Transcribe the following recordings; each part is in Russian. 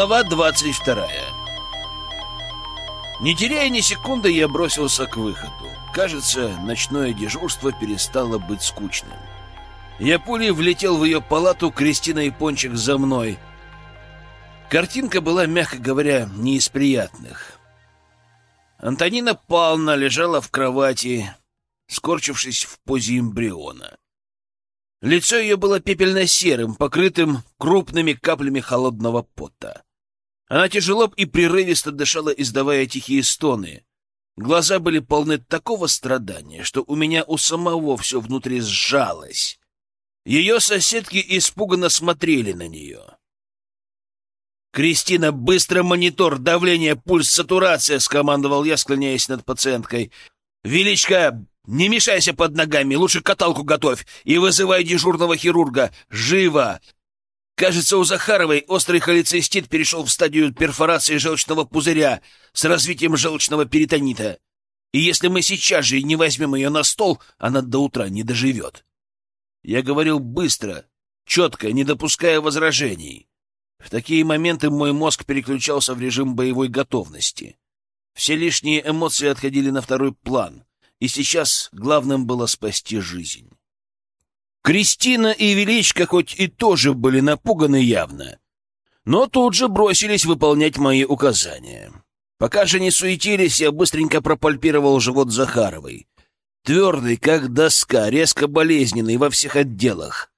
Глава двадцать вторая Не теряя ни секунды, я бросился к выходу. Кажется, ночное дежурство перестало быть скучным. Я пулей влетел в ее палату, Кристина и Пончик за мной. Картинка была, мягко говоря, не из приятных. Антонина Павловна лежала в кровати, скорчившись в позе эмбриона. Лицо ее было пепельно-серым, покрытым крупными каплями холодного пота. Она тяжело и прерывисто дышала, издавая тихие стоны. Глаза были полны такого страдания, что у меня у самого все внутри сжалось. Ее соседки испуганно смотрели на нее. «Кристина, быстро монитор, давление, пульс, сатурация!» — скомандовал я, склоняясь над пациенткой. «Величка, не мешайся под ногами, лучше каталку готовь и вызывай дежурного хирурга. Живо! Кажется, у Захаровой острый холецистит перешел в стадию перфорации желчного пузыря с развитием желчного перитонита. И если мы сейчас же не возьмем ее на стол, она до утра не доживет. Я говорил быстро, четко, не допуская возражений. В такие моменты мой мозг переключался в режим боевой готовности. Все лишние эмоции отходили на второй план — и сейчас главным было спасти жизнь. Кристина и Величко хоть и тоже были напуганы явно, но тут же бросились выполнять мои указания. Пока же не суетились, я быстренько пропальпировал живот Захаровой. Твердый, как доска, резко болезненный во всех отделах.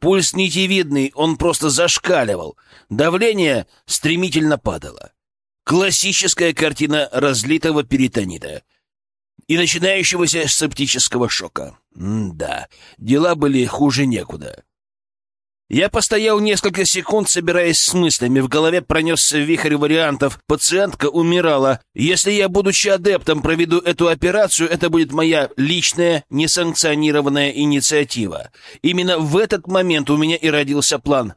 Пульс нитевидный, он просто зашкаливал. Давление стремительно падало. Классическая картина разлитого перитонита — и начинающегося септического шока. Да, дела были хуже некуда. Я постоял несколько секунд, собираясь с мыслями. В голове пронесся вихрь вариантов. Пациентка умирала. Если я, будучи адептом, проведу эту операцию, это будет моя личная, несанкционированная инициатива. Именно в этот момент у меня и родился план.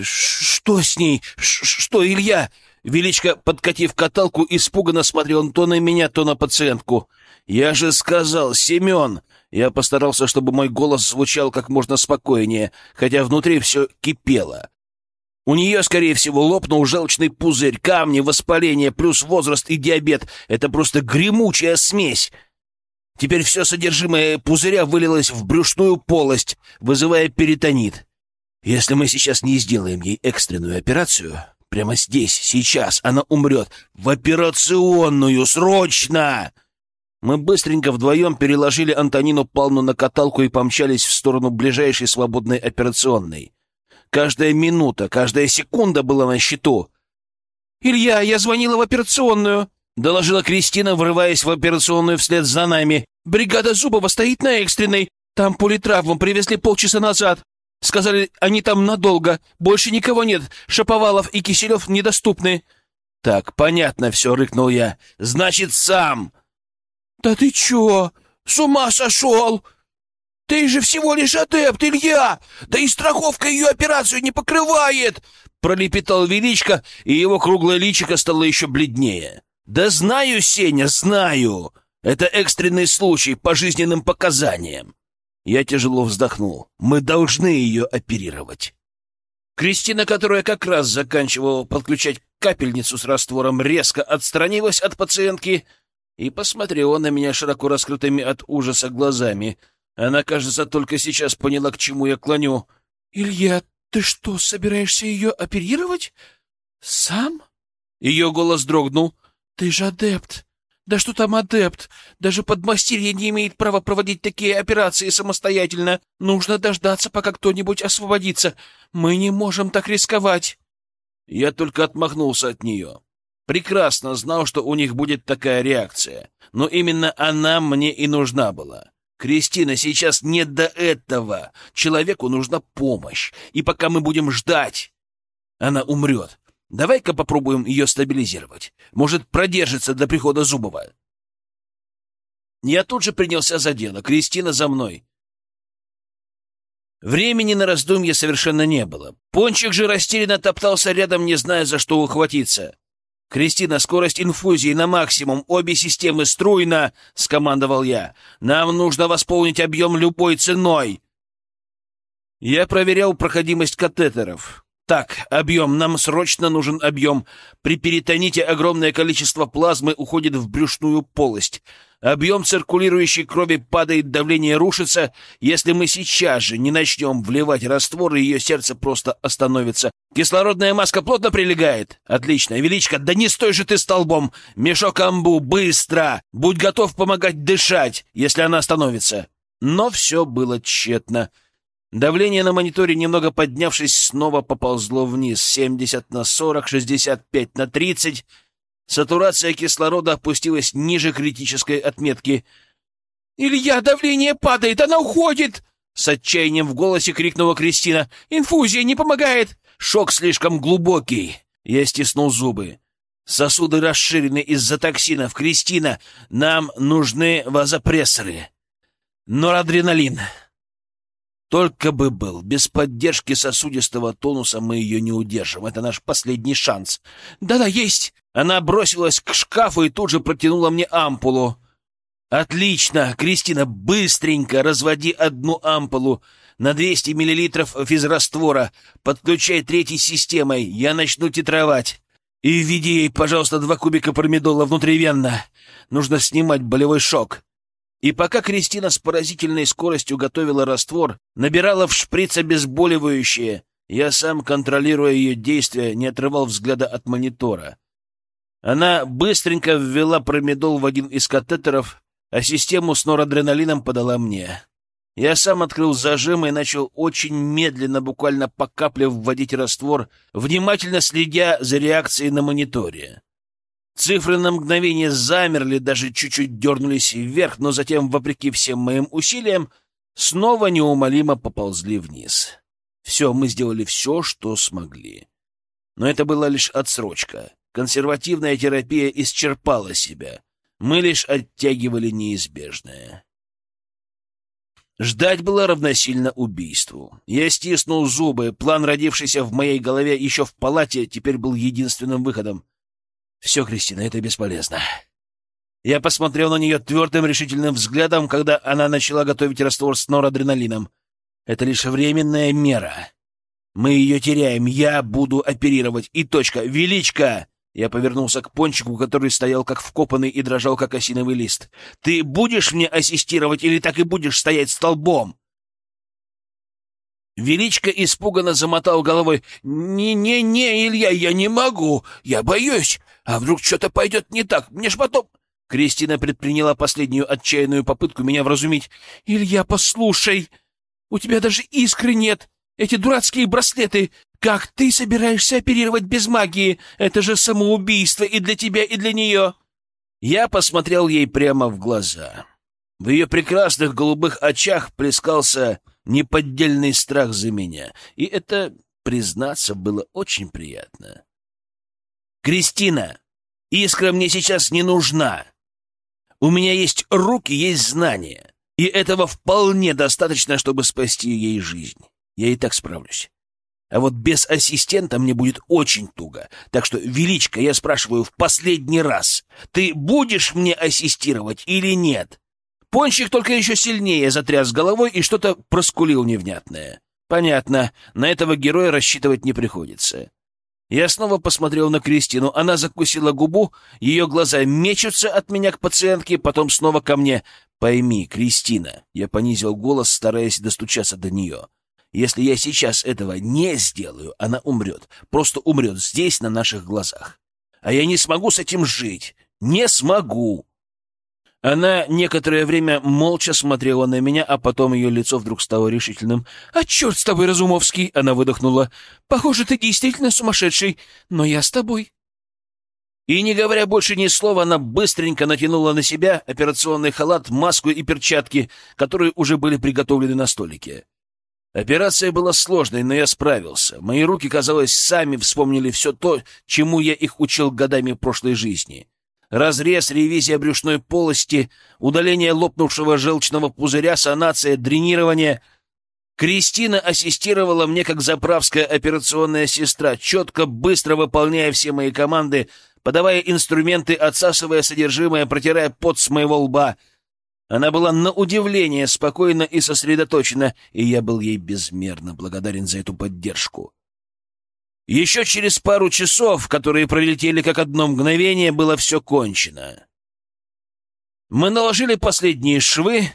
«Что с ней? Что, Илья?» Величко, подкатив каталку, испуганно смотрел то на меня, то на пациентку. «Я же сказал, Семен!» Я постарался, чтобы мой голос звучал как можно спокойнее, хотя внутри все кипело. У нее, скорее всего, лопнул желчный пузырь, камни, воспаление, плюс возраст и диабет. Это просто гремучая смесь. Теперь все содержимое пузыря вылилось в брюшную полость, вызывая перитонит. Если мы сейчас не сделаем ей экстренную операцию, прямо здесь, сейчас, она умрет. В операционную, срочно! Мы быстренько вдвоем переложили Антонину Павловну на каталку и помчались в сторону ближайшей свободной операционной. Каждая минута, каждая секунда была на счету. «Илья, я звонила в операционную», — доложила Кристина, врываясь в операционную вслед за нами. «Бригада Зубова стоит на экстренной. Там политравму привезли полчаса назад. Сказали, они там надолго. Больше никого нет. Шаповалов и Киселев недоступны». «Так, понятно все», — рыкнул я. «Значит, сам!» «Да ты чё? С ума сошел? Ты же всего лишь адепт, Илья! Да и страховка ее операцию не покрывает!» Пролепетал Величко, и его круглое личико стало еще бледнее. «Да знаю, Сеня, знаю! Это экстренный случай по жизненным показаниям!» Я тяжело вздохнул. «Мы должны ее оперировать!» Кристина, которая как раз заканчивала подключать капельницу с раствором, резко отстранилась от пациентки — и посмотрела на меня широко раскрытыми от ужаса глазами. Она, кажется, только сейчас поняла, к чему я клоню. «Илья, ты что, собираешься ее оперировать? Сам?» Ее голос дрогнул. «Ты же адепт. Да что там адепт? Даже подмастерье не имеет права проводить такие операции самостоятельно. Нужно дождаться, пока кто-нибудь освободится. Мы не можем так рисковать». Я только отмахнулся от нее. Прекрасно знал, что у них будет такая реакция. Но именно она мне и нужна была. Кристина, сейчас нет до этого. Человеку нужна помощь. И пока мы будем ждать, она умрет. Давай-ка попробуем ее стабилизировать. Может, продержится до прихода Зубова. Я тут же принялся за дело. Кристина за мной. Времени на раздумье совершенно не было. Пончик же растерянно топтался рядом, не зная, за что ухватиться. «Кристина, скорость инфузии на максимум, обе системы струйно!» — скомандовал я. «Нам нужно восполнить объем любой ценой!» Я проверял проходимость катетеров. Так, объем. Нам срочно нужен объем. При перитоните огромное количество плазмы уходит в брюшную полость. Объем циркулирующей крови падает, давление рушится. Если мы сейчас же не начнем вливать раствор, ее сердце просто остановится. Кислородная маска плотно прилегает. Отлично. Величко, да не стой же ты столбом. Мешок амбу, быстро. Будь готов помогать дышать, если она остановится. Но все было тщетно. Давление на мониторе, немного поднявшись, снова поползло вниз. 70 на 40, 65 на 30. Сатурация кислорода опустилась ниже критической отметки. «Илья, давление падает, она уходит!» С отчаянием в голосе крикнула Кристина. «Инфузия не помогает!» «Шок слишком глубокий!» Я стиснул зубы. «Сосуды расширены из-за токсинов. Кристина, нам нужны вазопрессоры. Норадреналин!» Только бы был. Без поддержки сосудистого тонуса мы ее не удержим. Это наш последний шанс. Да-да, есть! Она бросилась к шкафу и тут же протянула мне ампулу. Отлично! Кристина, быстренько разводи одну ампулу на 200 миллилитров физраствора. Подключай третьей системой. Я начну титровать. И введи ей, пожалуйста, два кубика пармидола внутривенно. Нужно снимать болевой шок. И пока Кристина с поразительной скоростью готовила раствор, набирала в шприц обезболивающее, я сам, контролируя ее действия, не отрывал взгляда от монитора. Она быстренько ввела промедол в один из катетеров, а систему с норадреналином подала мне. Я сам открыл зажим и начал очень медленно, буквально по капле вводить раствор, внимательно следя за реакцией на мониторе. Цифры на мгновение замерли, даже чуть-чуть дернулись вверх, но затем, вопреки всем моим усилиям, снова неумолимо поползли вниз. Все, мы сделали все, что смогли. Но это была лишь отсрочка. Консервативная терапия исчерпала себя. Мы лишь оттягивали неизбежное. Ждать было равносильно убийству. Я стиснул зубы. План, родившийся в моей голове еще в палате, теперь был единственным выходом. Все, Кристина, это бесполезно. Я посмотрел на нее твердым решительным взглядом, когда она начала готовить раствор с норадреналином. Это лишь временная мера. Мы ее теряем. Я буду оперировать. И точка. Величка! Я повернулся к пончику, который стоял как вкопанный и дрожал, как осиновый лист. «Ты будешь мне ассистировать или так и будешь стоять столбом?» Величко испуганно замотал головой. «Не-не-не, Илья, я не могу. Я боюсь. А вдруг что-то пойдет не так? Мне ж потом...» Кристина предприняла последнюю отчаянную попытку меня вразумить. «Илья, послушай, у тебя даже искры нет. Эти дурацкие браслеты. Как ты собираешься оперировать без магии? Это же самоубийство и для тебя, и для нее». Я посмотрел ей прямо в глаза. В ее прекрасных голубых очах плескался неподдельный страх за меня, и это, признаться, было очень приятно. «Кристина, искра мне сейчас не нужна. У меня есть руки, есть знания, и этого вполне достаточно, чтобы спасти ей жизнь. Я и так справлюсь. А вот без ассистента мне будет очень туго. Так что, Величко, я спрашиваю в последний раз, ты будешь мне ассистировать или нет?» Пончик только еще сильнее затряс головой и что-то проскулил невнятное. Понятно, на этого героя рассчитывать не приходится. Я снова посмотрел на Кристину. Она закусила губу, ее глаза мечутся от меня к пациентке, потом снова ко мне. «Пойми, Кристина», — я понизил голос, стараясь достучаться до нее. «Если я сейчас этого не сделаю, она умрет. Просто умрет здесь, на наших глазах. А я не смогу с этим жить. Не смогу!» Она некоторое время молча смотрела на меня, а потом ее лицо вдруг стало решительным. «А черт с тобой, Разумовский!» — она выдохнула. «Похоже, ты действительно сумасшедший, но я с тобой». И, не говоря больше ни слова, она быстренько натянула на себя операционный халат, маску и перчатки, которые уже были приготовлены на столике. Операция была сложной, но я справился. Мои руки, казалось, сами вспомнили все то, чему я их учил годами прошлой жизни — разрез, ревизия брюшной полости, удаление лопнувшего желчного пузыря, санация, дренирование. Кристина ассистировала мне как заправская операционная сестра, четко, быстро выполняя все мои команды, подавая инструменты, отсасывая содержимое, протирая пот с моего лба. Она была на удивление спокойна и сосредоточена, и я был ей безмерно благодарен за эту поддержку. Еще через пару часов, которые пролетели как одно мгновение, было все кончено. Мы наложили последние швы,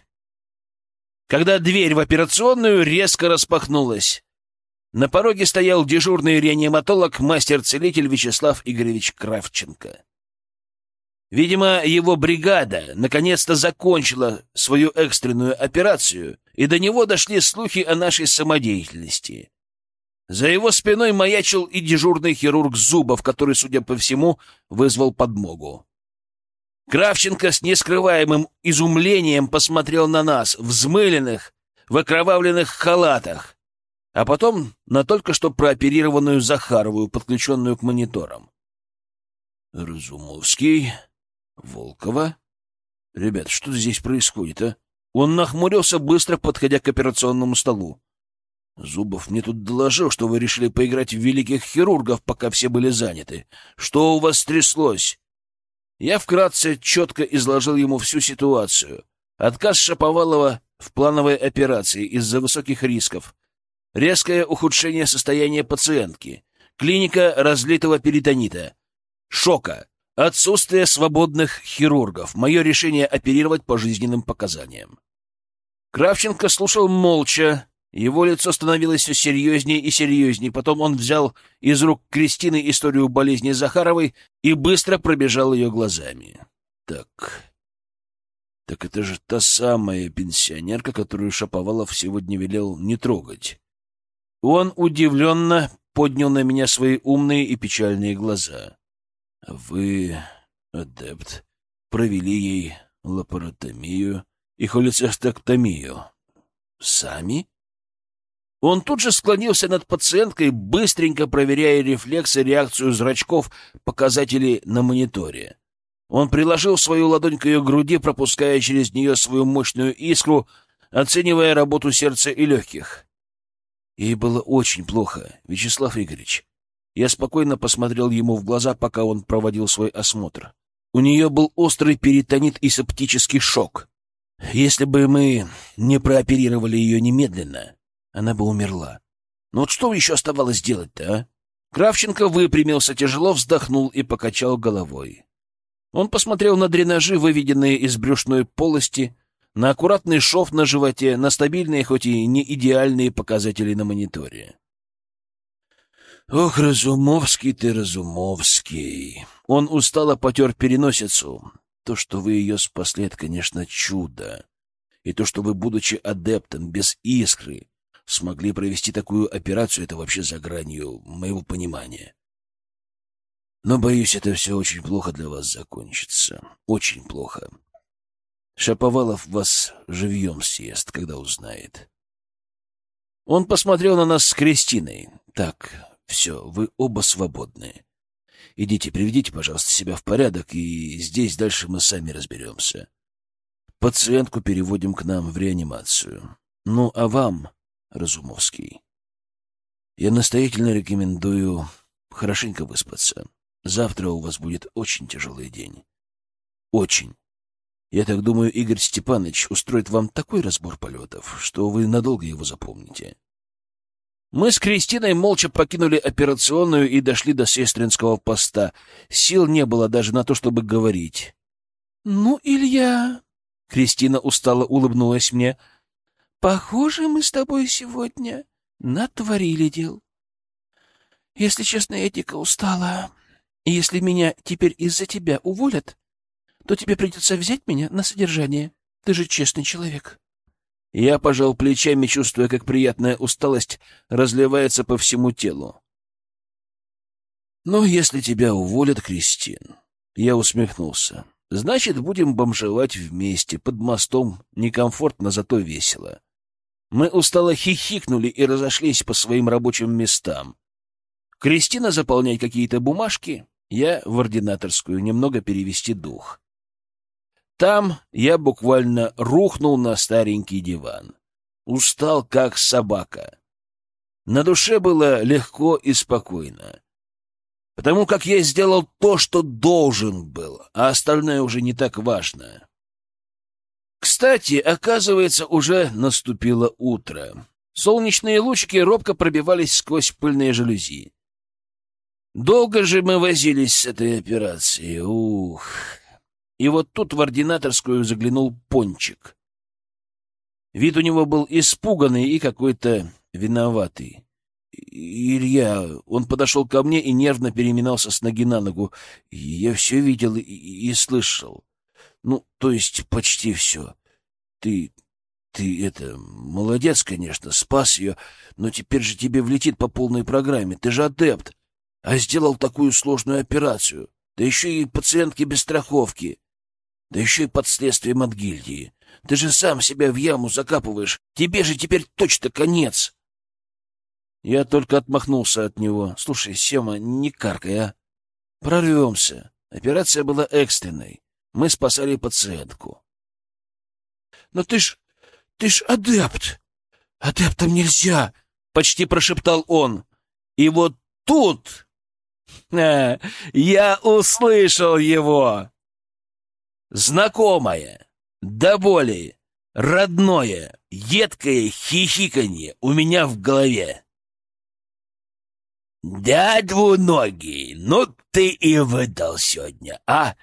когда дверь в операционную резко распахнулась. На пороге стоял дежурный реаниматолог, мастер-целитель Вячеслав Игоревич Кравченко. Видимо, его бригада наконец-то закончила свою экстренную операцию, и до него дошли слухи о нашей самодеятельности. За его спиной маячил и дежурный хирург Зубов, который, судя по всему, вызвал подмогу. Кравченко с нескрываемым изумлением посмотрел на нас, взмыленных, в окровавленных халатах, а потом на только что прооперированную Захаровую, подключенную к мониторам. «Разумовский, Волкова? Ребят, что здесь происходит, а?» Он нахмурился, быстро подходя к операционному столу. «Зубов мне тут доложил, что вы решили поиграть в великих хирургов, пока все были заняты. Что у вас стряслось?» Я вкратце четко изложил ему всю ситуацию. Отказ Шаповалова в плановой операции из-за высоких рисков, резкое ухудшение состояния пациентки, клиника разлитого перитонита, шока, отсутствие свободных хирургов, мое решение оперировать по жизненным показаниям. Кравченко слушал молча, его лицо становилось все серьезнее и серьезнее. Потом он взял из рук Кристины историю болезни Захаровой и быстро пробежал ее глазами. Так, так это же та самая пенсионерка, которую Шаповалов сегодня велел не трогать. Он удивленно поднял на меня свои умные и печальные глаза. Вы, адепт, провели ей лапаротомию и холецистектомию. Сами? Он тут же склонился над пациенткой, быстренько проверяя рефлексы, реакцию зрачков, показатели на мониторе. Он приложил свою ладонь к ее груди, пропуская через нее свою мощную искру, оценивая работу сердца и легких. Ей было очень плохо, Вячеслав Игоревич. Я спокойно посмотрел ему в глаза, пока он проводил свой осмотр. У нее был острый перитонит и септический шок. Если бы мы не прооперировали ее немедленно, она бы умерла. Но вот что еще оставалось делать-то, а? Кравченко выпрямился, тяжело вздохнул и покачал головой. Он посмотрел на дренажи, выведенные из брюшной полости, на аккуратный шов на животе, на стабильные, хоть и не идеальные показатели на мониторе. «Ох, Разумовский ты, Разумовский!» Он устало потер переносицу. То, что вы ее спасли, это, конечно, чудо. И то, что вы, будучи адептом, без искры, смогли провести такую операцию, это вообще за гранью моего понимания. Но, боюсь, это все очень плохо для вас закончится. Очень плохо. Шаповалов вас живьем съест, когда узнает. Он посмотрел на нас с Кристиной. Так, все, вы оба свободны. Идите, приведите, пожалуйста, себя в порядок, и здесь дальше мы сами разберемся. Пациентку переводим к нам в реанимацию. Ну, а вам Разумовский. Я настоятельно рекомендую хорошенько выспаться. Завтра у вас будет очень тяжелый день. Очень. Я так думаю, Игорь Степанович устроит вам такой разбор полетов, что вы надолго его запомните. Мы с Кристиной молча покинули операционную и дошли до сестринского поста. Сил не было даже на то, чтобы говорить. — Ну, Илья... — Кристина устало улыбнулась мне — Похоже, мы с тобой сегодня натворили дел. Если честно, Этика устала. И если меня теперь из-за тебя уволят, то тебе придется взять меня на содержание. Ты же честный человек. Я пожал плечами, чувствуя, как приятная усталость разливается по всему телу. Но если тебя уволят, Кристин, я усмехнулся. Значит, будем бомжевать вместе, под мостом, некомфортно, зато весело. Мы устало хихикнули и разошлись по своим рабочим местам. Кристина заполнять какие-то бумажки, я в ординаторскую немного перевести дух. Там я буквально рухнул на старенький диван. Устал, как собака. На душе было легко и спокойно. Потому как я сделал то, что должен был, а остальное уже не так важно. Кстати, оказывается, уже наступило утро. Солнечные лучики робко пробивались сквозь пыльные жалюзи. Долго же мы возились с этой операцией. Ух. И вот тут в ординаторскую заглянул Пончик. Вид у него был испуганный и какой-то виноватый. Илья, он подошел ко мне и нервно переминался с ноги на ногу. Я все видел и, и слышал. Ну, то есть почти все. Ты, ты это, молодец, конечно, спас ее, но теперь же тебе влетит по полной программе. Ты же адепт, а сделал такую сложную операцию. Да еще и пациентки без страховки. Да еще и под следствием от гильдии. Ты же сам себя в яму закапываешь. Тебе же теперь точно конец. Я только отмахнулся от него. Слушай, Сема, не каркай, а. Прорвемся. Операция была экстренной. Мы спасали пациентку. Но ты ж... ты ж адепт. Адептам нельзя, почти прошептал он. И вот тут... А, я услышал его. Знакомое, до боли, родное, едкое хихиканье у меня в голове. «Да, двуногий, ну ты и выдал сегодня, а?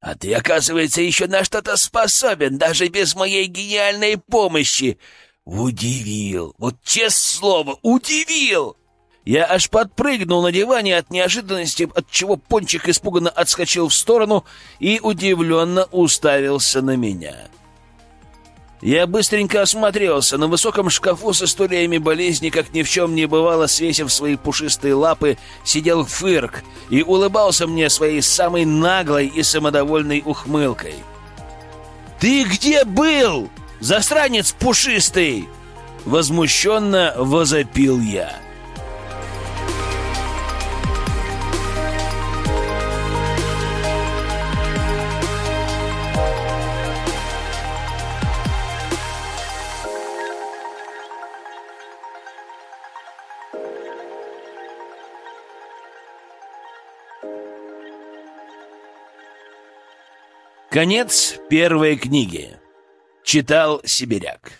А ты, оказывается, еще на что-то способен, даже без моей гениальной помощи. Удивил, вот честное слово, удивил!» Я аж подпрыгнул на диване от неожиданности, от чего Пончик испуганно отскочил в сторону и удивленно уставился на меня. Я быстренько осмотрелся. На высоком шкафу с историями болезни, как ни в чем не бывало, свесив свои пушистые лапы, сидел Фырк и улыбался мне своей самой наглой и самодовольной ухмылкой. «Ты где был, засранец пушистый?» Возмущенно возопил я. Конец первой книги. Читал Сибиряк.